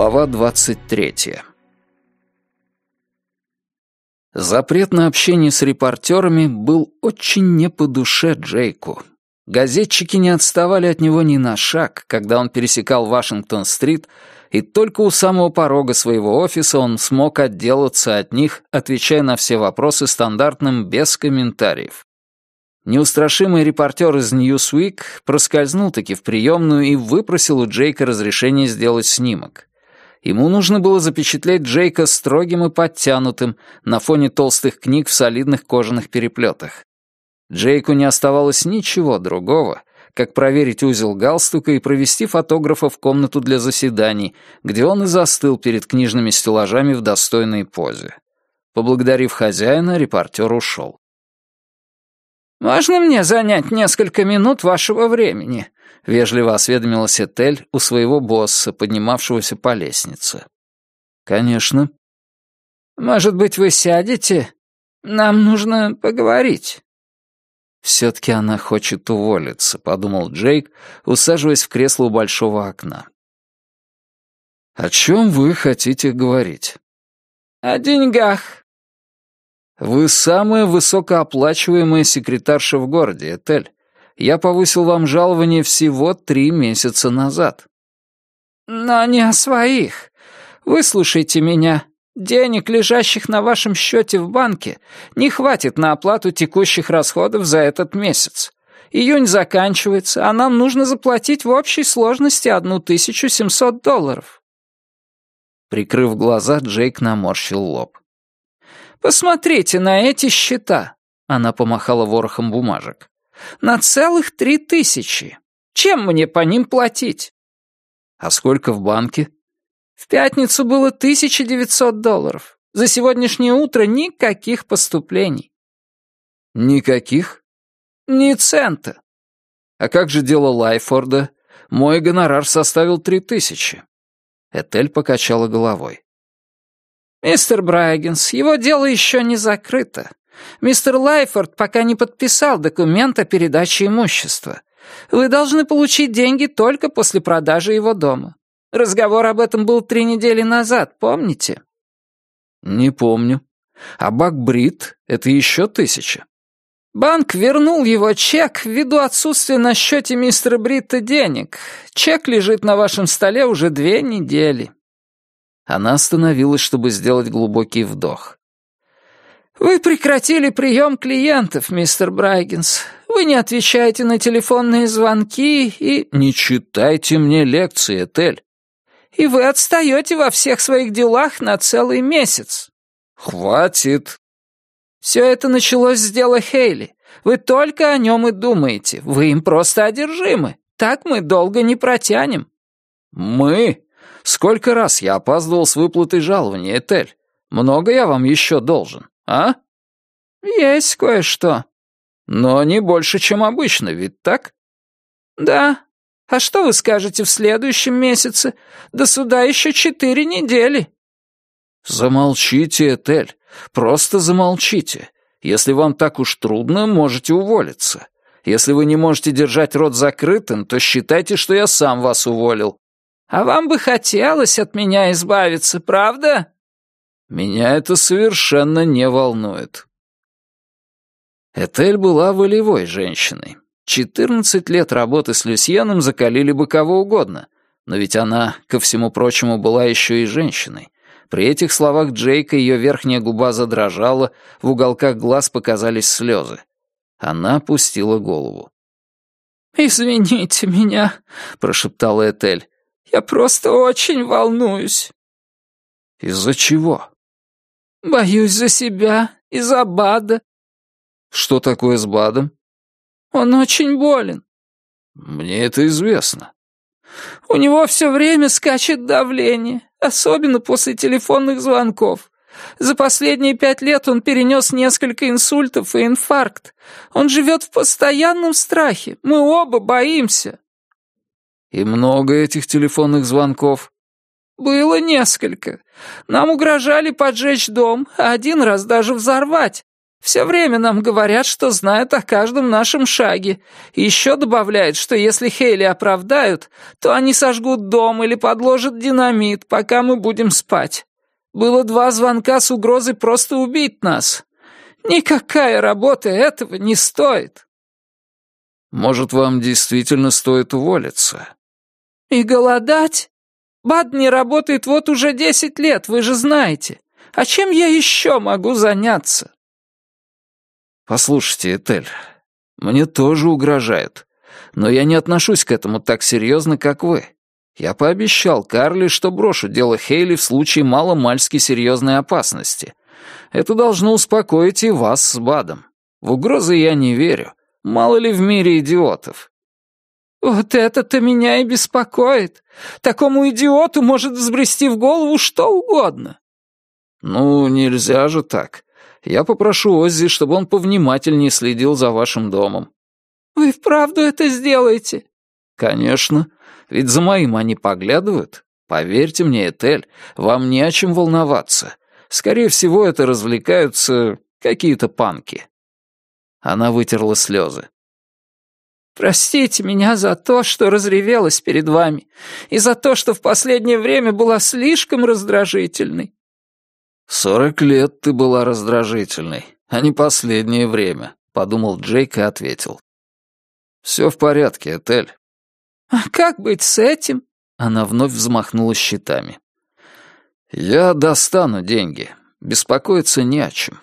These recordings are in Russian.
Глава 23. Запрет на общение с репортерами был очень не по душе Джейку. Газетчики не отставали от него ни на шаг, когда он пересекал Вашингтон-стрит, и только у самого порога своего офиса он смог отделаться от них, отвечая на все вопросы стандартным без комментариев. Неустрашимый репортер из Newsweek проскользнул-таки в приемную и выпросил у Джейка разрешение сделать снимок. Ему нужно было запечатлеть Джейка строгим и подтянутым на фоне толстых книг в солидных кожаных переплетах. Джейку не оставалось ничего другого, как проверить узел галстука и провести фотографа в комнату для заседаний, где он и застыл перед книжными стеллажами в достойной позе. Поблагодарив хозяина, репортер ушел. «Можно мне занять несколько минут вашего времени?» — вежливо осведомилась Этель у своего босса, поднимавшегося по лестнице. «Конечно». «Может быть, вы сядете? Нам нужно поговорить». «Все-таки она хочет уволиться», — подумал Джейк, усаживаясь в кресло у большого окна. «О чем вы хотите говорить?» «О деньгах». «Вы самая высокооплачиваемая секретарша в городе, Этель я повысил вам жалование всего три месяца назад». «Но не о своих. Выслушайте меня. Денег, лежащих на вашем счете в банке, не хватит на оплату текущих расходов за этот месяц. Июнь заканчивается, а нам нужно заплатить в общей сложности 1700 долларов». Прикрыв глаза, Джейк наморщил лоб. «Посмотрите на эти счета», — она помахала ворохом бумажек. На целых три тысячи. Чем мне по ним платить? А сколько в банке? В пятницу было 1900 долларов. За сегодняшнее утро никаких поступлений. Никаких? Ни цента. А как же дело Лайфорда? Мой гонорар составил три тысячи. Этель покачала головой. «Мистер Брайгенс, его дело еще не закрыто. Мистер Лайфорд пока не подписал документ о передаче имущества. Вы должны получить деньги только после продажи его дома. Разговор об этом был три недели назад, помните?» «Не помню. А Бак Брит — это еще тысяча». «Банк вернул его чек ввиду отсутствия на счете мистера Бритта денег. Чек лежит на вашем столе уже две недели». Она остановилась, чтобы сделать глубокий вдох. «Вы прекратили прием клиентов, мистер Брайгенс. Вы не отвечаете на телефонные звонки и...» «Не читайте мне лекции, Этель». «И вы отстаете во всех своих делах на целый месяц». «Хватит». «Все это началось с дела Хейли. Вы только о нем и думаете. Вы им просто одержимы. Так мы долго не протянем». «Мы? Сколько раз я опаздывал с выплатой жалования, Этель? Много я вам еще должен?» А?» «Есть кое-что». «Но не больше, чем обычно, ведь так?» «Да. А что вы скажете в следующем месяце? До суда еще четыре недели». «Замолчите, Этель. Просто замолчите. Если вам так уж трудно, можете уволиться. Если вы не можете держать рот закрытым, то считайте, что я сам вас уволил». «А вам бы хотелось от меня избавиться, правда?» Меня это совершенно не волнует. Этель была волевой женщиной. Четырнадцать лет работы с Люсьеном закалили бы кого угодно, но ведь она, ко всему прочему, была еще и женщиной. При этих словах Джейка ее верхняя губа задрожала, в уголках глаз показались слезы. Она опустила голову. «Извините меня», — прошептала Этель. «Я просто очень волнуюсь». «Из-за чего?» «Боюсь за себя и за Бада». «Что такое с Бадом?» «Он очень болен». «Мне это известно». «У него все время скачет давление, особенно после телефонных звонков. За последние пять лет он перенес несколько инсультов и инфаркт. Он живет в постоянном страхе. Мы оба боимся». «И много этих телефонных звонков?» «Было несколько. Нам угрожали поджечь дом, а один раз даже взорвать. Все время нам говорят, что знают о каждом нашем шаге. Еще добавляют, что если Хейли оправдают, то они сожгут дом или подложат динамит, пока мы будем спать. Было два звонка с угрозой просто убить нас. Никакая работа этого не стоит. Может, вам действительно стоит уволиться? И голодать? Бад не работает вот уже десять лет, вы же знаете. А чем я еще могу заняться? Послушайте, Этель, мне тоже угрожают. Но я не отношусь к этому так серьезно, как вы. Я пообещал Карли, что брошу дело Хейли в случае маломальски серьезной опасности. Это должно успокоить и вас с Бадом. В угрозы я не верю. Мало ли в мире идиотов. Вот это-то меня и беспокоит. Такому идиоту может взбрести в голову что угодно. Ну, нельзя же так. Я попрошу Оззи, чтобы он повнимательнее следил за вашим домом. Вы вправду это сделаете? Конечно. Ведь за моим они поглядывают. Поверьте мне, Этель, вам не о чем волноваться. Скорее всего, это развлекаются какие-то панки. Она вытерла слезы. «Простите меня за то, что разревелась перед вами, и за то, что в последнее время была слишком раздражительной». «Сорок лет ты была раздражительной, а не последнее время», — подумал Джейк и ответил. «Все в порядке, Этель». «А как быть с этим?» Она вновь взмахнула щитами. «Я достану деньги. Беспокоиться не о чем».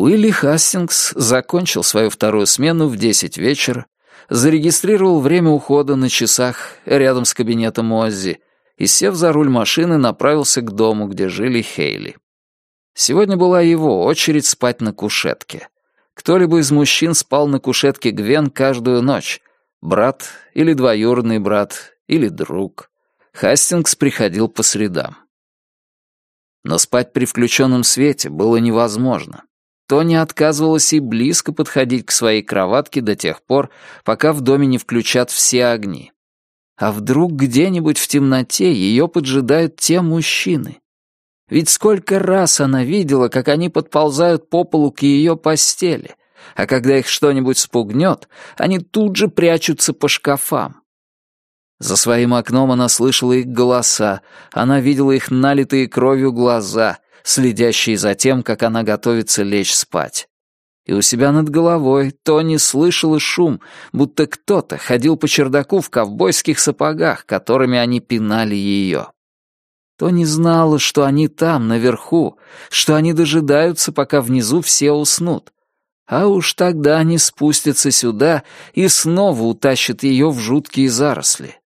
Уилли Хастингс закончил свою вторую смену в десять вечера, зарегистрировал время ухода на часах рядом с кабинетом Оззи и, сев за руль машины, направился к дому, где жили Хейли. Сегодня была его очередь спать на кушетке. Кто-либо из мужчин спал на кушетке Гвен каждую ночь. Брат или двоюродный брат, или друг. Хастингс приходил по средам. Но спать при включенном свете было невозможно. Тони отказывалась и близко подходить к своей кроватке до тех пор, пока в доме не включат все огни. А вдруг где-нибудь в темноте ее поджидают те мужчины? Ведь сколько раз она видела, как они подползают по полу к ее постели, а когда их что-нибудь спугнет, они тут же прячутся по шкафам. За своим окном она слышала их голоса, она видела их налитые кровью глаза, следящие за тем, как она готовится лечь спать. И у себя над головой Тони слышала шум, будто кто-то ходил по чердаку в ковбойских сапогах, которыми они пинали ее. Тони знала, что они там, наверху, что они дожидаются, пока внизу все уснут. А уж тогда они спустятся сюда и снова утащат ее в жуткие заросли.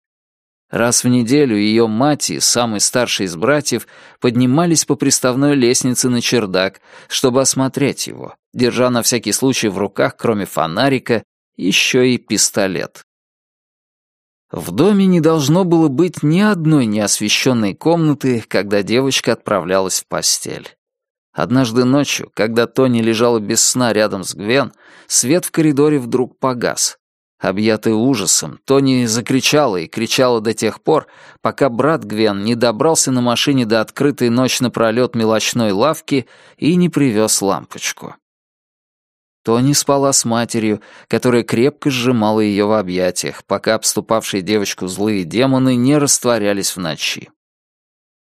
Раз в неделю ее мать и самый старший из братьев поднимались по приставной лестнице на чердак, чтобы осмотреть его, держа на всякий случай в руках, кроме фонарика, еще и пистолет. В доме не должно было быть ни одной неосвещенной комнаты, когда девочка отправлялась в постель. Однажды ночью, когда Тони лежала без сна рядом с Гвен, свет в коридоре вдруг погас. Объятый ужасом, Тони закричала и кричала до тех пор, пока брат Гвен не добрался на машине до открытой ночь напролет мелочной лавки и не привез лампочку. Тони спала с матерью, которая крепко сжимала ее в объятиях, пока обступавшие девочку злые демоны не растворялись в ночи.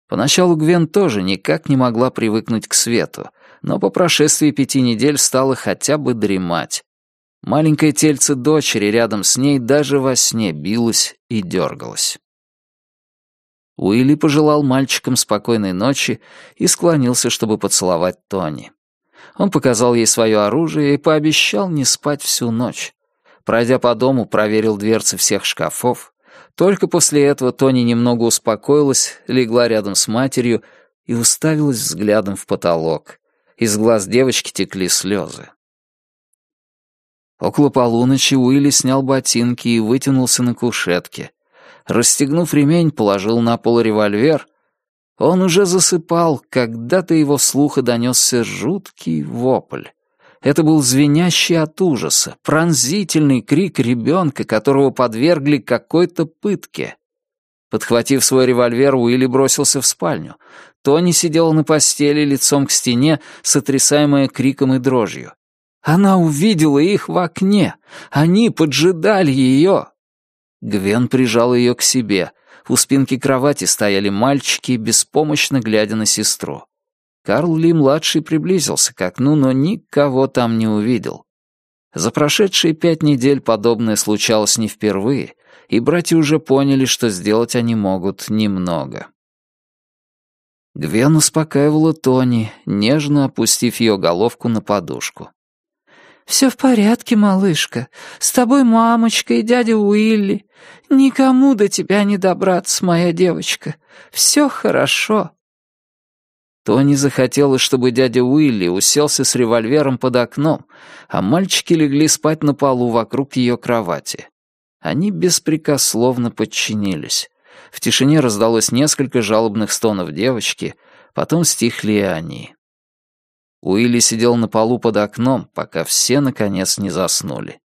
Поначалу Гвен тоже никак не могла привыкнуть к свету, но по прошествии пяти недель стала хотя бы дремать. Маленькое тельце дочери рядом с ней даже во сне билось и дергалось. Уилли пожелал мальчикам спокойной ночи и склонился, чтобы поцеловать Тони. Он показал ей свое оружие и пообещал не спать всю ночь. Пройдя по дому, проверил дверцы всех шкафов. Только после этого Тони немного успокоилась, легла рядом с матерью и уставилась взглядом в потолок. Из глаз девочки текли слезы. Около полуночи Уилли снял ботинки и вытянулся на кушетке. Расстегнув ремень, положил на пол револьвер. Он уже засыпал, когда до его слуха донесся жуткий вопль. Это был звенящий от ужаса, пронзительный крик ребенка, которого подвергли какой-то пытке. Подхватив свой револьвер, Уилли бросился в спальню. Тони сидела на постели лицом к стене, сотрясаемая криком и дрожью. Она увидела их в окне. Они поджидали ее. Гвен прижал ее к себе. У спинки кровати стояли мальчики, беспомощно глядя на сестру. Карл Ли-младший приблизился к окну, но никого там не увидел. За прошедшие пять недель подобное случалось не впервые, и братья уже поняли, что сделать они могут немного. Гвен успокаивала Тони, нежно опустив ее головку на подушку. «Все в порядке, малышка. С тобой мамочка и дядя Уилли. Никому до тебя не добраться, моя девочка. Все хорошо». Тони захотела, чтобы дядя Уилли уселся с револьвером под окном, а мальчики легли спать на полу вокруг ее кровати. Они беспрекословно подчинились. В тишине раздалось несколько жалобных стонов девочки, потом стихли и они. Уилли сидел на полу под окном, пока все, наконец, не заснули.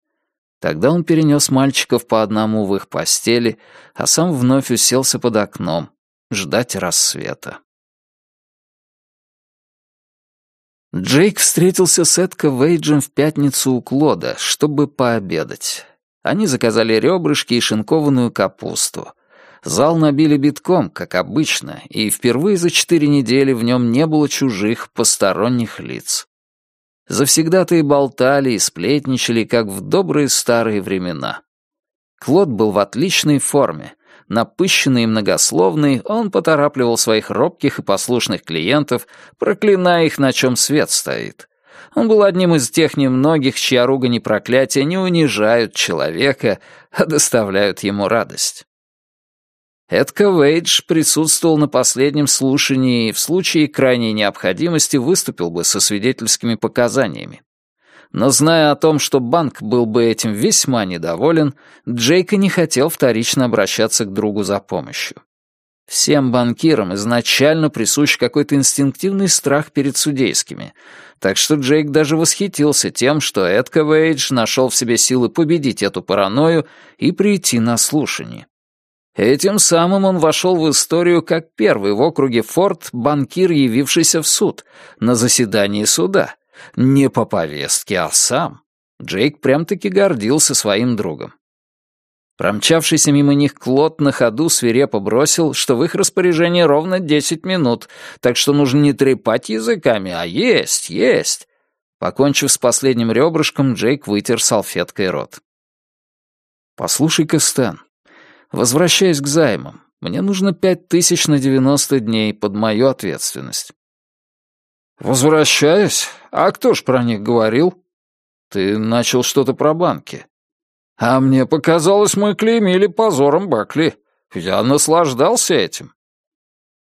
Тогда он перенес мальчиков по одному в их постели, а сам вновь уселся под окном, ждать рассвета. Джейк встретился с Эдко Вейджем в пятницу у Клода, чтобы пообедать. Они заказали ребрышки и шинкованную капусту. Зал набили битком, как обычно, и впервые за четыре недели в нем не было чужих, посторонних лиц. Завсегда-то и болтали, и сплетничали, как в добрые старые времена. Клод был в отличной форме. Напыщенный и многословный, он поторапливал своих робких и послушных клиентов, проклиная их, на чем свет стоит. Он был одним из тех немногих, чья ругань и проклятия не унижают человека, а доставляют ему радость. Эдка Вейдж присутствовал на последнем слушании и в случае крайней необходимости выступил бы со свидетельскими показаниями. Но зная о том, что банк был бы этим весьма недоволен, Джейка не хотел вторично обращаться к другу за помощью. Всем банкирам изначально присущ какой-то инстинктивный страх перед судейскими, так что Джейк даже восхитился тем, что Эдка Вейдж нашел в себе силы победить эту паранойю и прийти на слушание. Этим самым он вошел в историю как первый в округе Форд банкир, явившийся в суд, на заседании суда. Не по повестке, а сам. Джейк прям-таки гордился своим другом. Промчавшийся мимо них Клод на ходу свирепо бросил, что в их распоряжении ровно десять минут, так что нужно не трепать языками, а есть, есть. Покончив с последним ребрышком, Джейк вытер салфеткой рот. «Послушай-ка, Стэн, возвращаясь к займам, мне нужно пять тысяч на девяносто дней под мою ответственность». «Возвращаюсь? А кто ж про них говорил?» «Ты начал что-то про банки». А мне показалось, мы клеймили позором Бакли. Я наслаждался этим.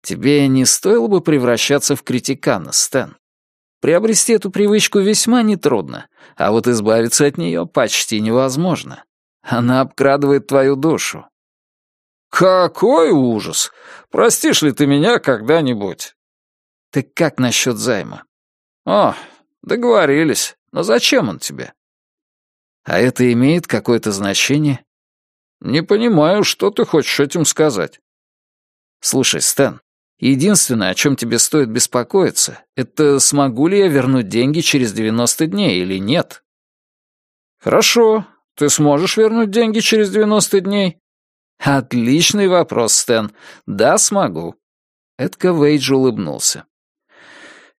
Тебе не стоило бы превращаться в критикана, Стэн. Приобрести эту привычку весьма нетрудно, а вот избавиться от нее почти невозможно. Она обкрадывает твою душу. Какой ужас! Простишь ли ты меня когда-нибудь? Ты как насчет займа? О, договорились. Но зачем он тебе? А это имеет какое-то значение? Не понимаю, что ты хочешь этим сказать. Слушай, Стэн, единственное, о чем тебе стоит беспокоиться, это смогу ли я вернуть деньги через 90 дней или нет. Хорошо, ты сможешь вернуть деньги через 90 дней? Отличный вопрос, Стэн. Да, смогу. Эдка Вейдж улыбнулся.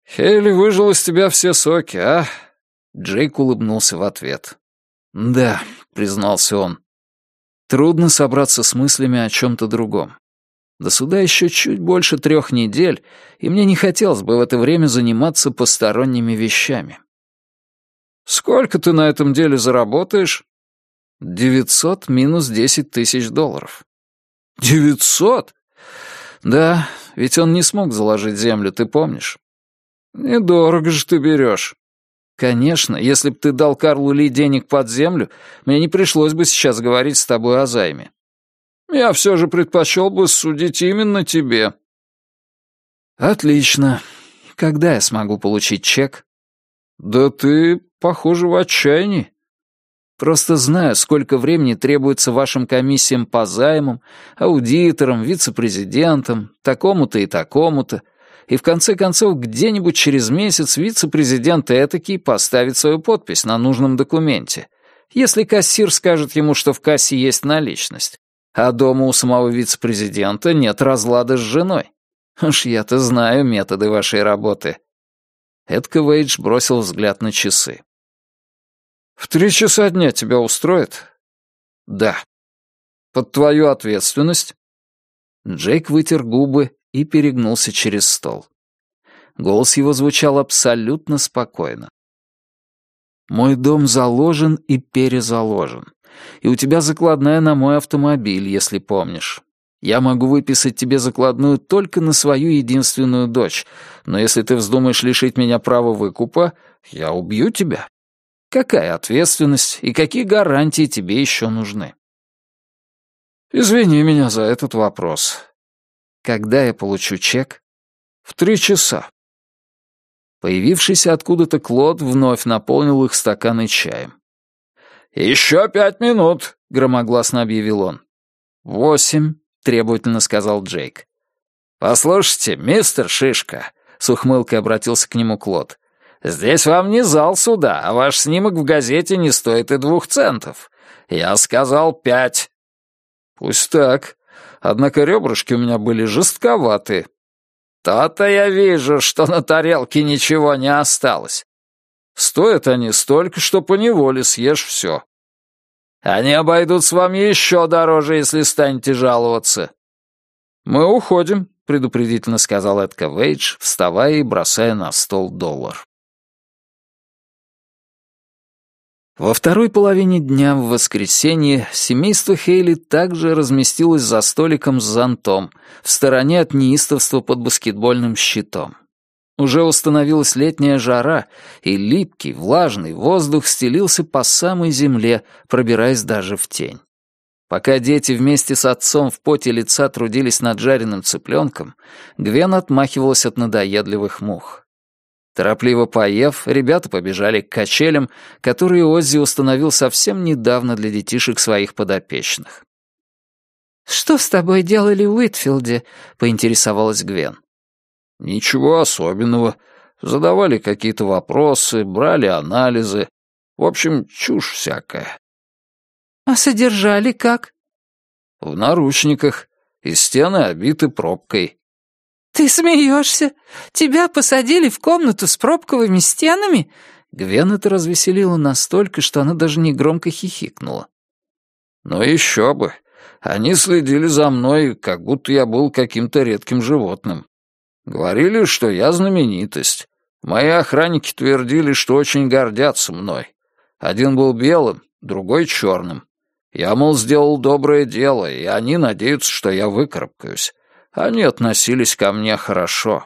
Хейли выжил из тебя все соки, а? Джейк улыбнулся в ответ. «Да», — признался он. «Трудно собраться с мыслями о чем-то другом. До суда еще чуть больше трех недель, и мне не хотелось бы в это время заниматься посторонними вещами». «Сколько ты на этом деле заработаешь?» «Девятьсот минус десять тысяч долларов». «Девятьсот?» «Да, ведь он не смог заложить землю, ты помнишь?» «Недорого же ты берешь». Конечно, если бы ты дал Карлу Ли денег под землю, мне не пришлось бы сейчас говорить с тобой о займе. Я все же предпочел бы судить именно тебе. Отлично. Когда я смогу получить чек? Да ты, похоже, в отчаянии. Просто знаю, сколько времени требуется вашим комиссиям по займам, аудиторам, вице-президентам, такому-то и такому-то, и в конце концов где-нибудь через месяц вице-президент этакий поставит свою подпись на нужном документе, если кассир скажет ему, что в кассе есть наличность, а дома у самого вице-президента нет разлада с женой. Уж я-то знаю методы вашей работы. Эдка Вейдж бросил взгляд на часы. «В три часа дня тебя устроит?» «Да». «Под твою ответственность?» Джейк вытер губы и перегнулся через стол. Голос его звучал абсолютно спокойно. «Мой дом заложен и перезаложен. И у тебя закладная на мой автомобиль, если помнишь. Я могу выписать тебе закладную только на свою единственную дочь, но если ты вздумаешь лишить меня права выкупа, я убью тебя. Какая ответственность и какие гарантии тебе еще нужны? Извини меня за этот вопрос. Когда я получу чек? В три часа. Появившийся откуда-то Клод вновь наполнил их стаканы чаем. «Еще пять минут», — громогласно объявил он. «Восемь», — требовательно сказал Джейк. «Послушайте, мистер Шишка», — с ухмылкой обратился к нему Клод, Здесь вам не зал суда, а ваш снимок в газете не стоит и двух центов. Я сказал пять». «Пусть так. Однако ребрышки у меня были жестковаты». «То-то я вижу, что на тарелке ничего не осталось. Стоят они столько, что поневоле съешь все. Они обойдут с вами еще дороже, если станете жаловаться». «Мы уходим», — предупредительно сказал Эдка Вейдж, вставая и бросая на стол доллар. Во второй половине дня в воскресенье семейство Хейли также разместилось за столиком с зонтом, в стороне от неистовства под баскетбольным щитом. Уже установилась летняя жара, и липкий, влажный воздух стелился по самой земле, пробираясь даже в тень. Пока дети вместе с отцом в поте лица трудились над жареным цыпленком, Гвен отмахивалась от надоедливых мух. Торопливо поев, ребята побежали к качелям, которые Оззи установил совсем недавно для детишек своих подопечных. «Что с тобой делали в Уитфилде?» — поинтересовалась Гвен. «Ничего особенного. Задавали какие-то вопросы, брали анализы. В общем, чушь всякая». «А содержали как?» «В наручниках. И стены обиты пробкой. «Ты смеешься? Тебя посадили в комнату с пробковыми стенами?» Гвен это развеселило настолько, что она даже негромко хихикнула. «Ну еще бы. Они следили за мной, как будто я был каким-то редким животным. Говорили, что я знаменитость. Мои охранники твердили, что очень гордятся мной. Один был белым, другой черным. Я, мол, сделал доброе дело, и они надеются, что я выкарабкаюсь. Они относились ко мне хорошо.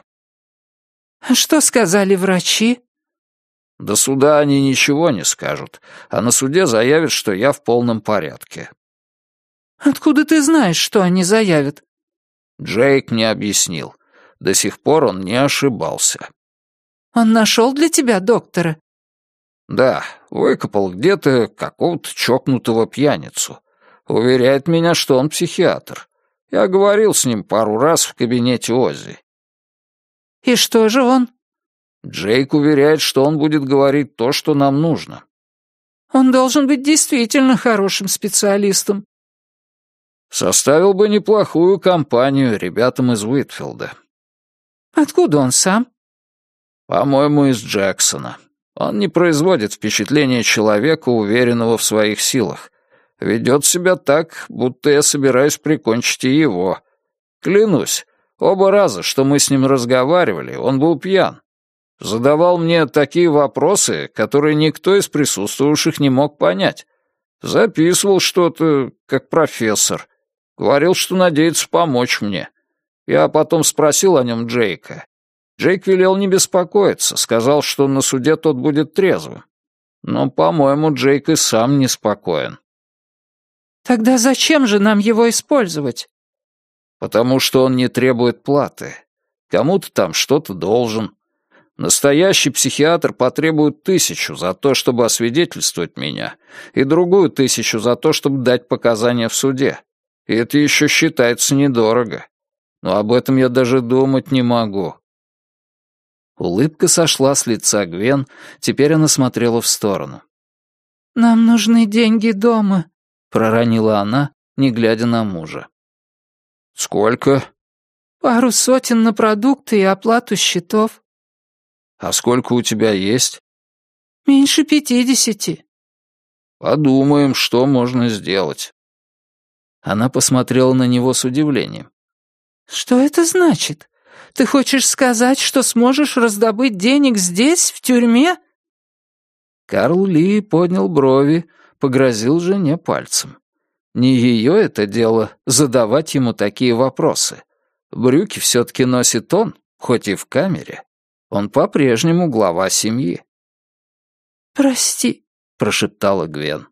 А «Что сказали врачи?» «До суда они ничего не скажут, а на суде заявят, что я в полном порядке». «Откуда ты знаешь, что они заявят?» Джейк мне объяснил. До сих пор он не ошибался. «Он нашел для тебя доктора?» «Да, выкопал где-то какого-то чокнутого пьяницу. Уверяет меня, что он психиатр. Я говорил с ним пару раз в кабинете Оззи. «И что же он?» Джейк уверяет, что он будет говорить то, что нам нужно. Он должен быть действительно хорошим специалистом. Составил бы неплохую компанию ребятам из Уитфилда. Откуда он сам? По-моему, из Джексона. Он не производит впечатления человека, уверенного в своих силах. Ведет себя так, будто я собираюсь прикончить и его. Клянусь, оба раза, что мы с ним разговаривали, он был пьян. Задавал мне такие вопросы, которые никто из присутствующих не мог понять. Записывал что-то, как профессор. Говорил, что надеется помочь мне. Я потом спросил о нем Джейка. Джейк велел не беспокоиться, сказал, что на суде тот будет трезвым. Но, по-моему, Джейк и сам неспокоен. Тогда зачем же нам его использовать? Потому что он не требует платы. Кому-то там что-то должен. Настоящий психиатр потребует тысячу за то, чтобы освидетельствовать меня, и другую тысячу за то, чтобы дать показания в суде. И это еще считается недорого. Но об этом я даже думать не могу. Улыбка сошла с лица Гвен, теперь она смотрела в сторону. «Нам нужны деньги дома», — проронила она, не глядя на мужа. «Сколько?» «Пару сотен на продукты и оплату счетов». «А сколько у тебя есть?» «Меньше пятидесяти». «Подумаем, что можно сделать». Она посмотрела на него с удивлением. «Что это значит? Ты хочешь сказать, что сможешь раздобыть денег здесь, в тюрьме?» Карл Ли поднял брови, погрозил жене пальцем. Не ее это дело задавать ему такие вопросы. Брюки все-таки носит он, хоть и в камере. Он по-прежнему глава семьи. «Прости», — прошептала Гвен.